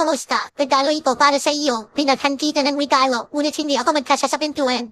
Kumusta? Regalo ito para sa iyo. Pinaghandi ka ng regalo, ngunit hindi ako come sa sapentuen.